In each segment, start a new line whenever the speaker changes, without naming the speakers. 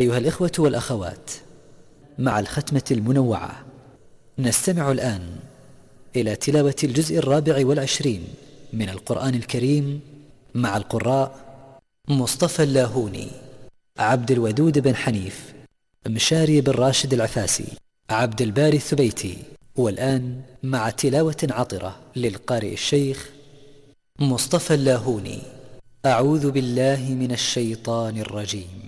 أيها الإخوة والأخوات مع الختمة المنوعة نستمع الآن إلى تلاوة الجزء الرابع والعشرين من القرآن الكريم مع القراء مصطفى اللاهوني عبد الودود بن حنيف مشاري بن راشد العفاسي عبد الباري الثبيتي والآن مع تلاوة عطرة للقارئ الشيخ مصطفى اللاهوني. أعوذ بالله من الشيطان الرجيم.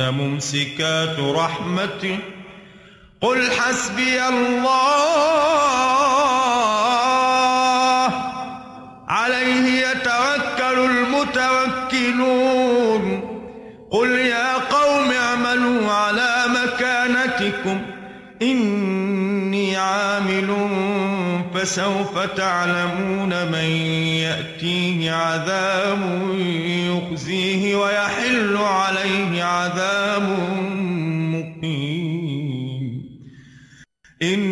ممسكات رحمة قل حسبي الله عليه يتوكل المتوكلون قل يا قوم اعملوا على مكانتكم إني عاملون فسوف تعلمون من يأتيه عذاب يخزيه ويحل عليه عذاب مقيم. إن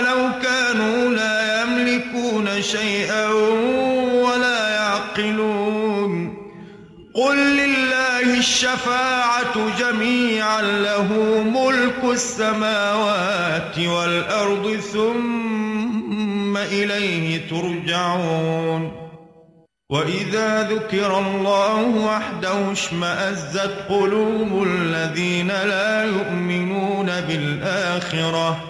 ولو كانوا لا يملكون شيئا ولا يعقلون. قل لله الشفاعة جميعا له ملك السماوات والأرض ثم إليه ترجعون. وَإِذَا ذُكِرَ اللَّهُ وَحْدَهُ اشْمَأَزَّتْ قُلُوبُ الَّذِينَ لَا يُؤْمِنُونَ بِالْآخِرَةِ.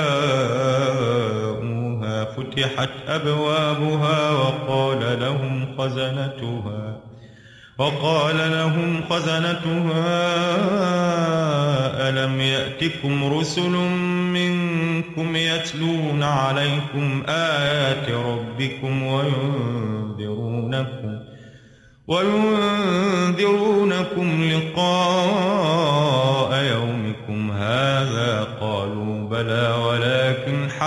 فتحت أبوابها وقال لهم خزنتها وقال لهم خزنتها ألم يأتكم رسل منكم يتلون عليكم آيات ربكم وينذرونكم وينذرونكم لقاء يومكم هذا؟ قالوا بلى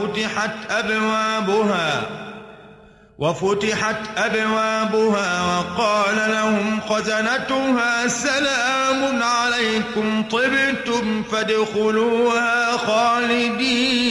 وفتحت أبوابها وفتحت أبوابها وقال لهم خزنتها سلام عليكم طبتم فادخلوها خالدين.